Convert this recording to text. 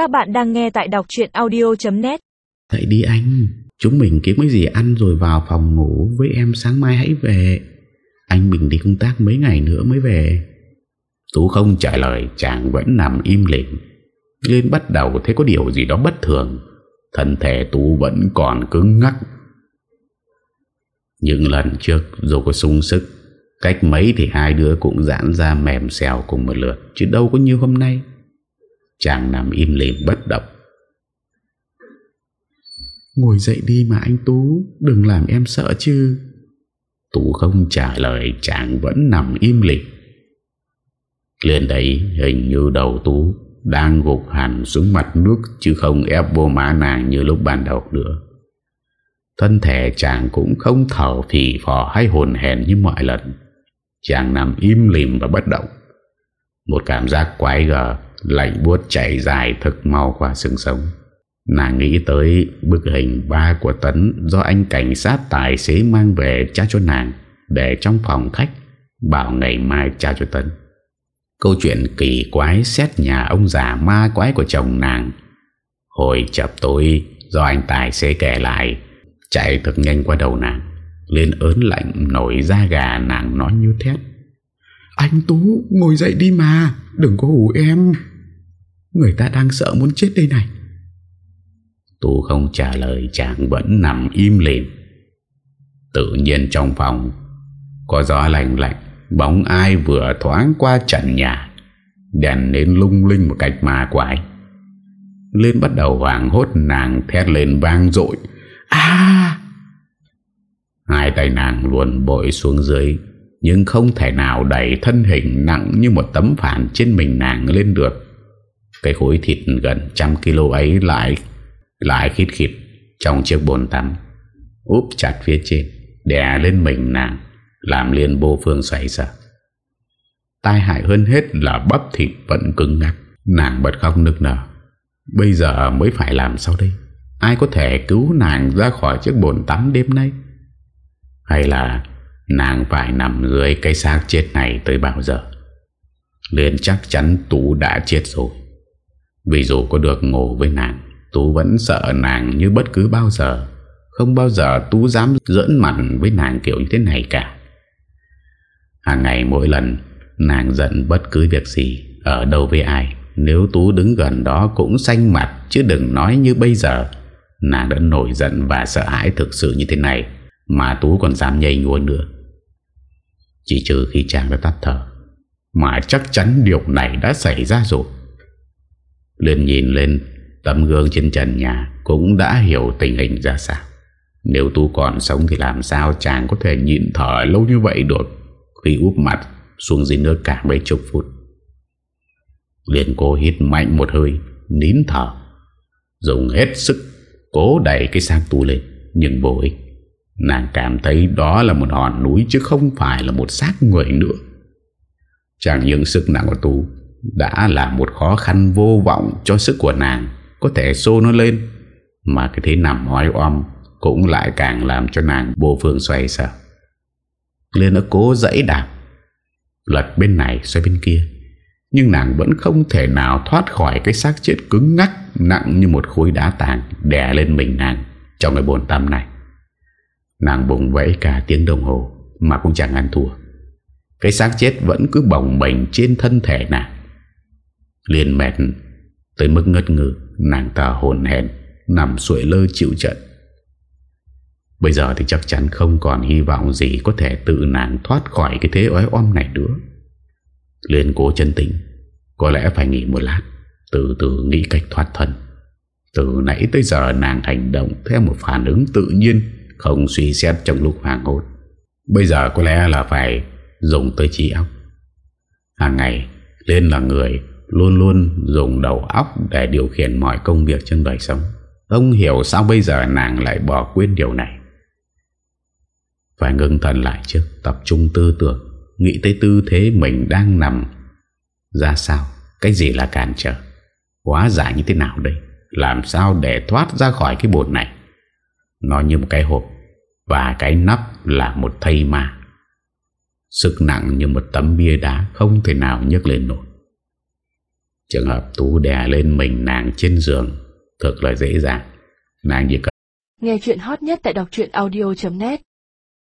Các bạn đang nghe tại đọc chuyện audio.net Dậy đi anh Chúng mình kiếm cái gì ăn rồi vào phòng ngủ Với em sáng mai hãy về. Anh Bình đi công tác mấy ngày nữa mới về. Tú không trả lời Chàng vẫn nằm im lìm. Lên bắt đầu thấy có điều gì đó bất thường. Thân thể Tú vẫn còn cứng ngắc. Những lần trước Dù có sung sức Cách mấy thì hai đứa cũng giãn ra mềm xèo cùng một lượt Chứ đâu có như hôm nay Chàng nằm im lìm bất động. Ngồi dậy đi mà anh Tú, Đừng làm em sợ chứ. Tú không trả lời, Chàng vẫn nằm im lìm. Lên đấy, hình như đầu Tú Đang gục hẳn xuống mặt nước Chứ không ép vô má nàng như lúc ban đầu nữa. Thân thể chàng cũng không thở phì phò hay hồn hèn như mọi lần. Chàng nằm im lìm và bất động. Một cảm giác quái gở, Lạnh buốt chảy dài thực mau qua xương sống. Nàng nghĩ tới bức hình ba của Tấn Do anh cảnh sát tài xế mang về trao cho nàng Để trong phòng khách, Bảo ngày mai trao cho Tấn. Câu chuyện kỳ quái xét nhà ông già ma quái của chồng nàng. Hồi chập tối, do anh tài xế kể lại, Chạy thật nhanh qua đầu nàng, Lên ớn lạnh nổi da gà nàng nói như thét. Anh Tú, ngồi dậy đi mà. Đừng có hù em. Người ta đang sợ muốn chết đây này. Tú không trả lời, chàng vẫn nằm im lìm. Tự nhiên trong phòng, Có gió lạnh lạnh, Bóng ai vừa thoáng qua trần nhà, Đèn lên lung linh một cách ma quái Lên bắt đầu hoảng hốt, nàng thét lên vang dội. À! Hai tay nàng luồn bội xuống dưới nhưng không thể nào đẩy thân hình nặng như một tấm phản trên mình nàng lên được. Cái khối thịt gần trăm kg ấy lại Lại khít khít Trong chiếc bồn tắm, Úp chặt phía trên, Đè lên mình nàng, Làm liền vô phương xoay sợ Tai hại hơn hết là bắp thịt vẫn cứng ngắc. Nàng bật khóc nức nở. Bây giờ mới phải làm sao đây? Ai có thể cứu nàng ra khỏi chiếc bồn tắm đêm nay? Hay là Nàng phải nằm dưới cái xác chết này tới bao giờ? Liền chắc chắn Tú đã chết rồi. Vì dù có được ngủ với nàng, Tú vẫn sợ nàng như bất cứ bao giờ. Không bao giờ Tú dám dẫn mặt với nàng kiểu như thế này cả. Hàng ngày mỗi lần, Nàng giận bất cứ việc gì, Ở đâu với ai, Nếu Tú đứng gần đó cũng xanh mặt, Chứ đừng nói như bây giờ. Nàng đã nổi giận và sợ hãi thực sự như thế này, Mà Tú còn dám nhây nhua nữa. Chỉ trừ khi chàng đã tắt thở. Mà chắc chắn điều này đã xảy ra rồi. Liên nhìn lên, tấm gương trên trần nhà Cũng đã hiểu tình hình ra sao. Nếu tu còn sống thì làm sao chàng có thể nhịn thở lâu như vậy được, Khi úp mặt xuống dưới nước cả mấy chục phút. Liên cô hít mạnh một hơi, Nín thở. Dùng hết sức Cố đẩy cái sang tu lên, Nhưng vô ích. Nàng cảm thấy đó là một hòn núi Chứ không phải là một xác người nữa. Chẳng những sức nặng của tu Đã là một khó khăn vô vọng Cho sức của nàng, Có thể xô nó lên. Mà cái thế nằm hói om Cũng lại càng làm cho nàng vô phương xoay sở. Lên nó cố dãy đạp. Lật bên này, xoay bên kia. Nhưng nàng vẫn không thể nào thoát khỏi cái xác chết cứng ngắc, Nặng như một khối đá tàng Đè lên mình nàng Trong cái bồn tâm này. Nàng bùng vẫy cả tiếng đồng hồ Mà cũng chẳng ăn thua. Cái xác chết vẫn cứ bồng bềnh trên thân thể nàng. Liền mệt, Tới mức ngất ngư Nàng ta hồn hèn Nằm suội lơ chịu trận. Bây giờ thì chắc chắn không còn hy vọng gì Có thể tự nàng thoát khỏi Cái thế ói om này nữa. Liên cố chân tình Có lẽ phải nghỉ một lát, Từ từ nghĩ cách thoát thân. Từ nãy tới giờ nàng hành động Theo một phản ứng tự nhiên không suy xét trong lúc hoàng hốt. Bây giờ có lẽ là phải Dùng tới trí óc. Hàng ngày Lên là người Luôn luôn dùng đầu óc Để điều khiển mọi công việc trong đời sống. Ông hiểu sao bây giờ nàng lại bỏ quên điều này. Phải ngưng thần lại trước, Tập trung tư tưởng, Nghĩ tới tư thế mình đang nằm. Ra sao? Cái gì là cản trở? Quá giải như thế nào đây? Làm sao để thoát ra khỏi cái bồn này? Nó như một cái hộp Và cái nắp là một thây ma. Sức nặng như một tấm bia đá Không thể nào nhấc lên nổi. Trường hợp Tú đè lên mình nàng trên giường, Thực là dễ dàng. Nàng chỉ cần Nghe chuyện hot nhất tại đọc audio.net